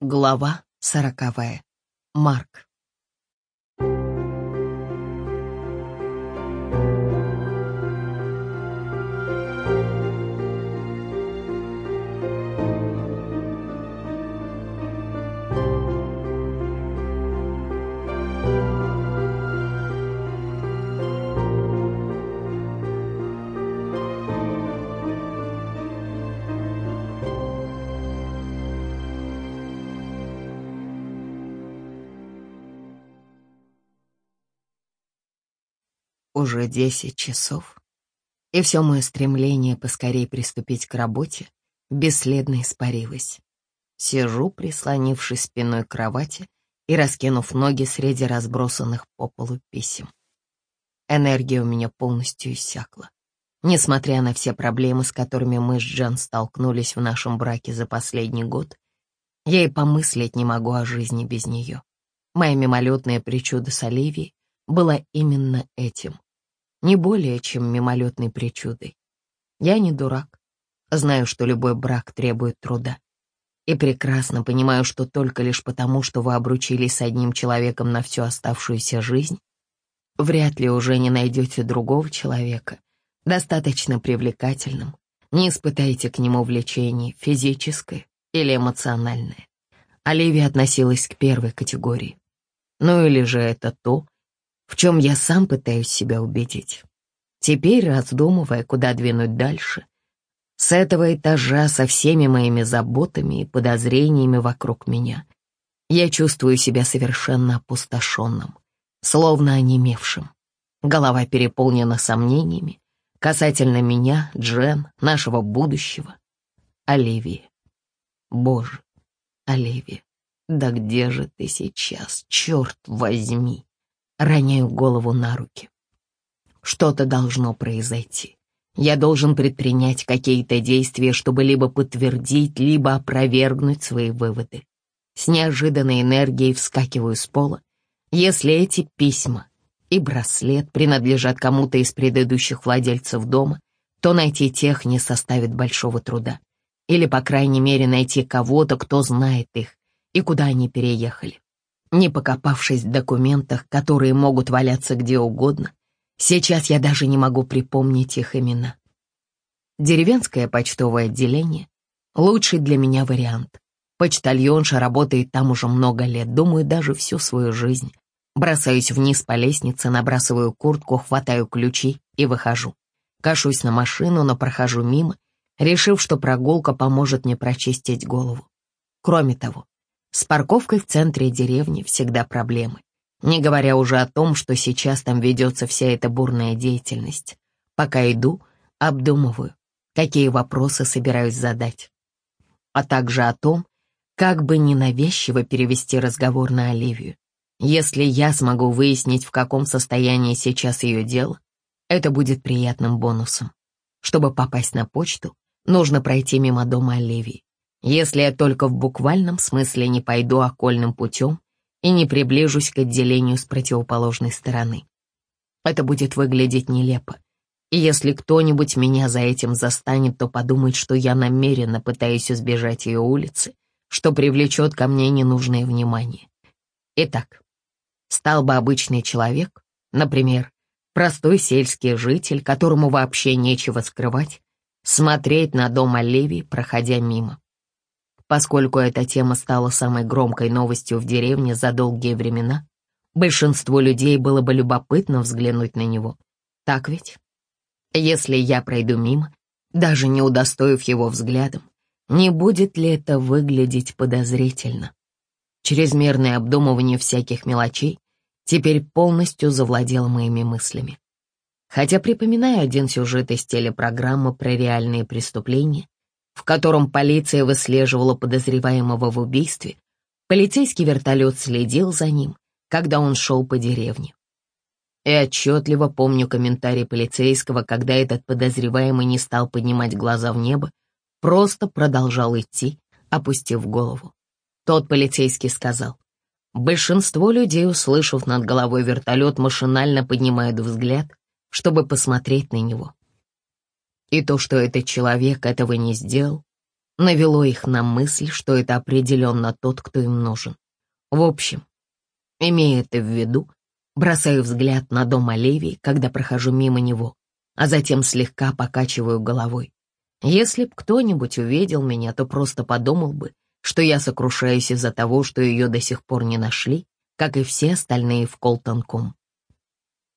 Глава сороковая. Марк. Уже десять часов, и все мое стремление поскорей приступить к работе бесследно испарилось. Сижу, прислонившись спиной к кровати и раскинув ноги среди разбросанных по полу писем. Энергия у меня полностью иссякла. Несмотря на все проблемы, с которыми мы с Джан столкнулись в нашем браке за последний год, я и помыслить не могу о жизни без нее. Моя мимолетная причуда с Оливией была именно этим не более чем мимолетной причудой. Я не дурак, знаю, что любой брак требует труда. И прекрасно понимаю, что только лишь потому, что вы обручились с одним человеком на всю оставшуюся жизнь, вряд ли уже не найдете другого человека, достаточно привлекательным, не испытаете к нему влечение физическое или эмоциональное. Оливия относилась к первой категории. Ну или же это то, в чем я сам пытаюсь себя убедить. Теперь, раздумывая, куда двинуть дальше, с этого этажа со всеми моими заботами и подозрениями вокруг меня, я чувствую себя совершенно опустошенным, словно онемевшим. Голова переполнена сомнениями касательно меня, Джен, нашего будущего, Оливии. Боже, Оливия, да где же ты сейчас, черт возьми? Роняю голову на руки. Что-то должно произойти. Я должен предпринять какие-то действия, чтобы либо подтвердить, либо опровергнуть свои выводы. С неожиданной энергией вскакиваю с пола. Если эти письма и браслет принадлежат кому-то из предыдущих владельцев дома, то найти тех не составит большого труда. Или, по крайней мере, найти кого-то, кто знает их и куда они переехали не покопавшись в документах, которые могут валяться где угодно. Сейчас я даже не могу припомнить их имена. Деревенское почтовое отделение — лучший для меня вариант. Почтальонша работает там уже много лет, думаю, даже всю свою жизнь. Бросаюсь вниз по лестнице, набрасываю куртку, хватаю ключи и выхожу. Кашусь на машину, но прохожу мимо, решив, что прогулка поможет мне прочистить голову. Кроме того, с парковкой в центре деревни всегда проблемы. Не говоря уже о том, что сейчас там ведется вся эта бурная деятельность. Пока иду, обдумываю, какие вопросы собираюсь задать. А также о том, как бы ненавязчиво перевести разговор на Оливию. Если я смогу выяснить, в каком состоянии сейчас ее дело, это будет приятным бонусом. Чтобы попасть на почту, нужно пройти мимо дома Оливии. Если я только в буквальном смысле не пойду окольным путем и не приближусь к отделению с противоположной стороны. Это будет выглядеть нелепо. И если кто-нибудь меня за этим застанет, то подумает, что я намеренно пытаюсь избежать ее улицы, что привлечет ко мне ненужное внимание. Итак, стал бы обычный человек, например, простой сельский житель, которому вообще нечего скрывать, смотреть на дом Оливии, проходя мимо. Поскольку эта тема стала самой громкой новостью в деревне за долгие времена, большинству людей было бы любопытно взглянуть на него. Так ведь? Если я пройду мимо, даже не удостоив его взглядом, не будет ли это выглядеть подозрительно? Чрезмерное обдумывание всяких мелочей теперь полностью завладело моими мыслями. Хотя припоминаю один сюжет из телепрограммы про реальные преступления, в котором полиция выслеживала подозреваемого в убийстве, полицейский вертолет следил за ним, когда он шел по деревне. И отчетливо помню комментарий полицейского, когда этот подозреваемый не стал поднимать глаза в небо, просто продолжал идти, опустив голову. Тот полицейский сказал, большинство людей, услышав над головой вертолет, машинально поднимают взгляд, чтобы посмотреть на него. И то, что этот человек этого не сделал, навело их на мысль, что это определенно тот, кто им нужен. В общем, имея это в виду, бросаю взгляд на дом Оливии, когда прохожу мимо него, а затем слегка покачиваю головой. Если б кто-нибудь увидел меня, то просто подумал бы, что я сокрушаюсь из-за того, что ее до сих пор не нашли, как и все остальные в Колтонком.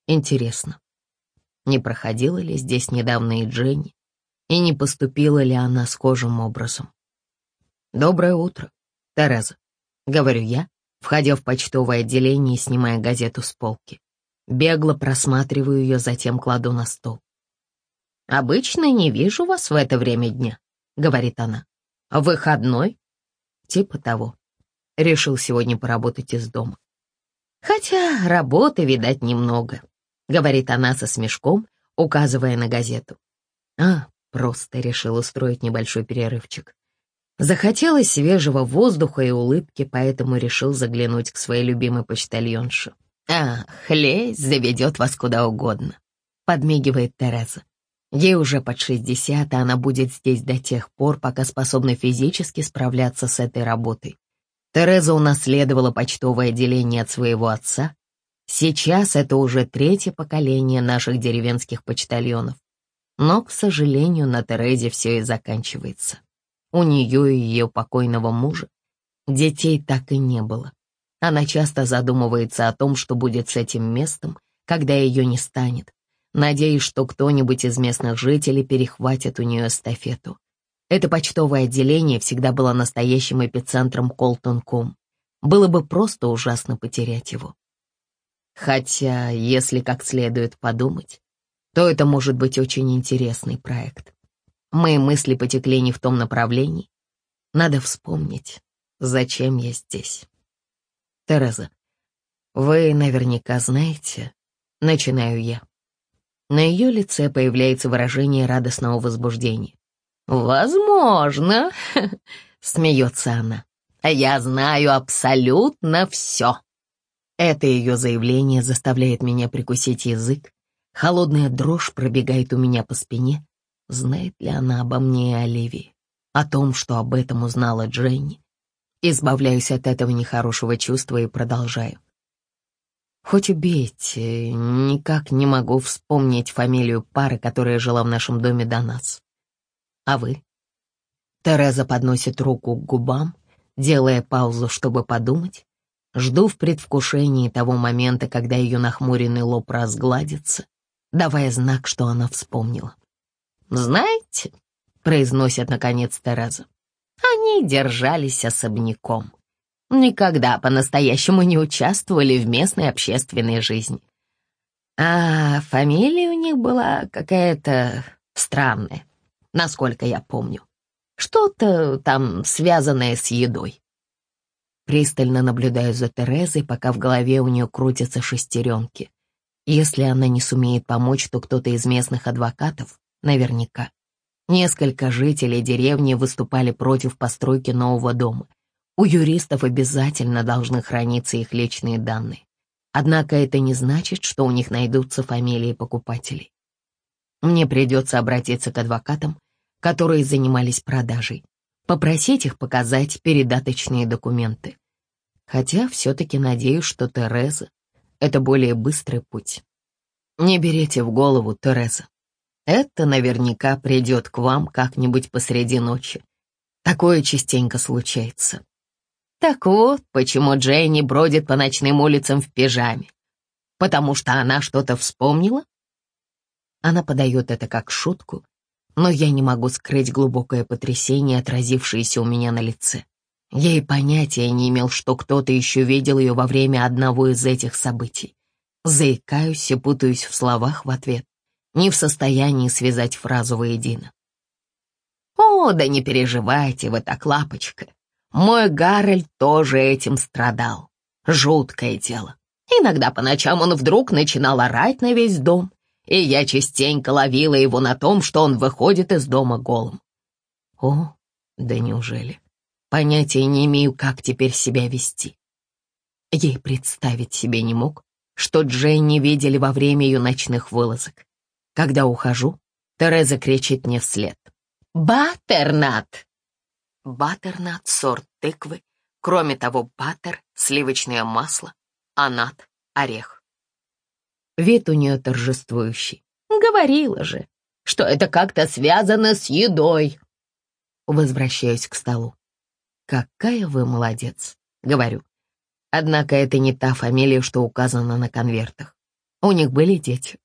Интересно, не проходила ли здесь недавно и Дженни, и не поступила ли она схожим образом? «Доброе утро, Тереза», — говорю я, входя в почтовое отделение и снимая газету с полки. Бегло просматриваю ее, затем кладу на стол. «Обычно не вижу вас в это время дня», — говорит она. «Выходной?» «Типа того. Решил сегодня поработать из дома». «Хотя работы, видать, немного», — говорит она со смешком, указывая на газету. «А, просто решил устроить небольшой перерывчик. Захотелось свежего воздуха и улыбки, поэтому решил заглянуть к своей любимой почтальонше. «Ах, лезь заведет вас куда угодно», — подмигивает Тереза. Ей уже под 60, а она будет здесь до тех пор, пока способна физически справляться с этой работой. Тереза унаследовала почтовое отделение от своего отца. Сейчас это уже третье поколение наших деревенских почтальонов. Но, к сожалению, на Терезе все и заканчивается. У нее и ее покойного мужа детей так и не было. Она часто задумывается о том, что будет с этим местом, когда ее не станет, надеясь, что кто-нибудь из местных жителей перехватит у нее эстафету. Это почтовое отделение всегда было настоящим эпицентром Колтон-Ком. Было бы просто ужасно потерять его. Хотя, если как следует подумать, то это может быть очень интересный проект. Мои мысли потекли не в том направлении. Надо вспомнить, зачем я здесь. Тереза, вы наверняка знаете, начинаю я. На ее лице появляется выражение радостного возбуждения. «Возможно», — смеется она. «Я знаю абсолютно все». Это ее заявление заставляет меня прикусить язык. Холодная дрожь пробегает у меня по спине. Знает ли она обо мне и Оливии? О том, что об этом узнала Дженни? Избавляюсь от этого нехорошего чувства и продолжаю. Хоть убейте, никак не могу вспомнить фамилию пары, которая жила в нашем доме до нас. А вы? Тереза подносит руку к губам, делая паузу, чтобы подумать. Жду в предвкушении того момента, когда ее нахмуренный лоб разгладится, давая знак, что она вспомнила. «Знаете», — произносит наконец Тереза, — «они держались особняком» никогда по-настоящему не участвовали в местной общественной жизни. А фамилия у них была какая-то странная, насколько я помню. Что-то там связанное с едой. Пристально наблюдаю за Терезой, пока в голове у нее крутятся шестеренки. Если она не сумеет помочь, то кто-то из местных адвокатов, наверняка. Несколько жителей деревни выступали против постройки нового дома — у юристов обязательно должны храниться их личные данные. Однако это не значит, что у них найдутся фамилии покупателей. Мне придется обратиться к адвокатам, которые занимались продажей, попросить их показать передаточные документы. Хотя все-таки надеюсь, что Тереза — это более быстрый путь. Не берите в голову, Тереза. Это наверняка придет к вам как-нибудь посреди ночи. Такое частенько случается. Так вот, почему Дженни бродит по ночным улицам в пижаме. Потому что она что-то вспомнила? Она подает это как шутку, но я не могу скрыть глубокое потрясение, отразившееся у меня на лице. Я и понятия не имел, что кто-то еще видел ее во время одного из этих событий. Заикаюсь и путаюсь в словах в ответ, не в состоянии связать фразу воедино. «О, да не переживайте вы так, лапочка. Мой Гарольд тоже этим страдал. Жуткое дело. Иногда по ночам он вдруг начинал орать на весь дом, и я частенько ловила его на том, что он выходит из дома голым. О, да неужели? Понятия не имею, как теперь себя вести. Ей представить себе не мог, что Дженни видели во время ее ночных вылазок. Когда ухожу, Тереза кричит мне вслед. «Баттернат!» Баттернат, сорт тыквы. Кроме того, баттер, сливочное масло, анат, орех. Вид у нее торжествующий. Говорила же, что это как-то связано с едой. Возвращаюсь к столу. Какая вы молодец, говорю. Однако это не та фамилия, что указана на конвертах. У них были дети.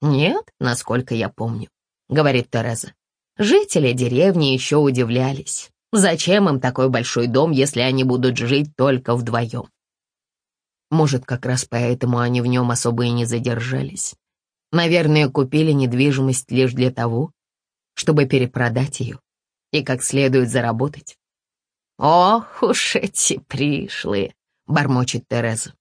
Нет, насколько я помню, говорит Тереза. Жители деревни еще удивлялись. Зачем им такой большой дом, если они будут жить только вдвоем? Может, как раз поэтому они в нем особо и не задержались. Наверное, купили недвижимость лишь для того, чтобы перепродать ее и как следует заработать. «Ох уж эти пришлые!» — бормочет Тереза.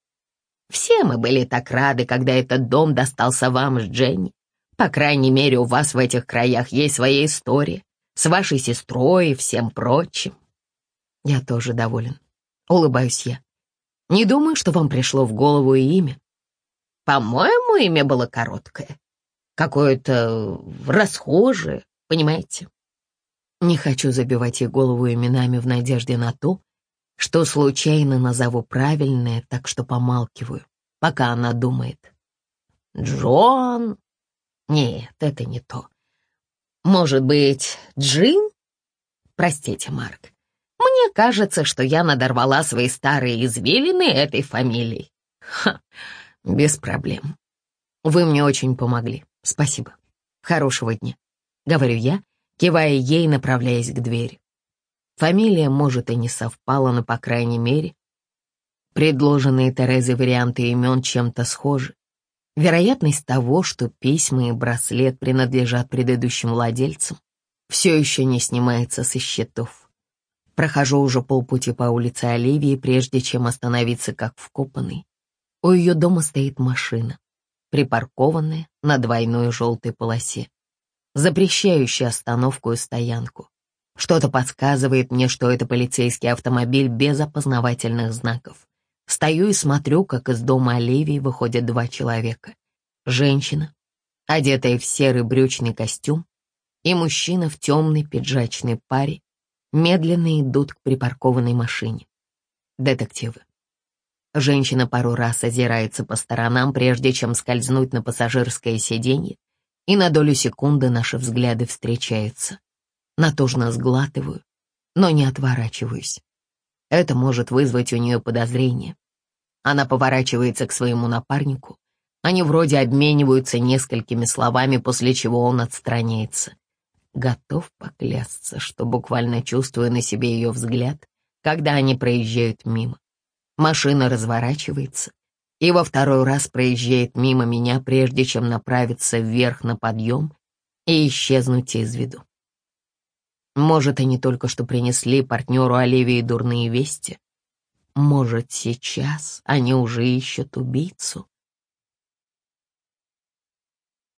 «Все мы были так рады, когда этот дом достался вам с Дженни. По крайней мере, у вас в этих краях есть своя история, с вашей сестрой и всем прочим». Я тоже доволен. Улыбаюсь я. Не думаю, что вам пришло в голову и имя. По-моему, имя было короткое. Какое-то расхожее, понимаете? Не хочу забивать ей голову именами в надежде на то, что случайно назову правильное, так что помалкиваю, пока она думает. Джон? Нет, это не то. Может быть, Джин? Простите, Марк. Мне кажется, что я надорвала свои старые извилины этой фамилией. Ха, без проблем. Вы мне очень помогли. Спасибо. Хорошего дня. Говорю я, кивая ей, направляясь к двери. Фамилия, может, и не совпала, но, по крайней мере, предложенные Терезой варианты имен чем-то схожи. Вероятность того, что письма и браслет принадлежат предыдущим владельцам, все еще не снимается со счетов. Прохожу уже полпути по улице Оливии, прежде чем остановиться как вкопанный. У ее дома стоит машина, припаркованная на двойной желтой полосе запрещающий остановку и стоянку. Что-то подсказывает мне, что это полицейский автомобиль без опознавательных знаков. Стою и смотрю, как из дома Оливии выходят два человека. Женщина, одетая в серый брючный костюм, и мужчина в темной пиджачной паре медленно идут к припаркованной машине. Детективы. Женщина пару раз озирается по сторонам, прежде чем скользнуть на пассажирское сиденье, и на долю секунды наши взгляды встречаются. Натужно сглатываю, но не отворачиваюсь. Это может вызвать у нее подозрение. Она поворачивается к своему напарнику. Они вроде обмениваются несколькими словами, после чего он отстраняется. Готов поклясться, что буквально чувствую на себе ее взгляд, когда они проезжают мимо. Машина разворачивается, и во второй раз проезжает мимо меня, прежде чем направиться вверх на подъем и исчезнуть из виду. Может, они только что принесли партнеру Оливии дурные вести. Может, сейчас они уже ищут убийцу.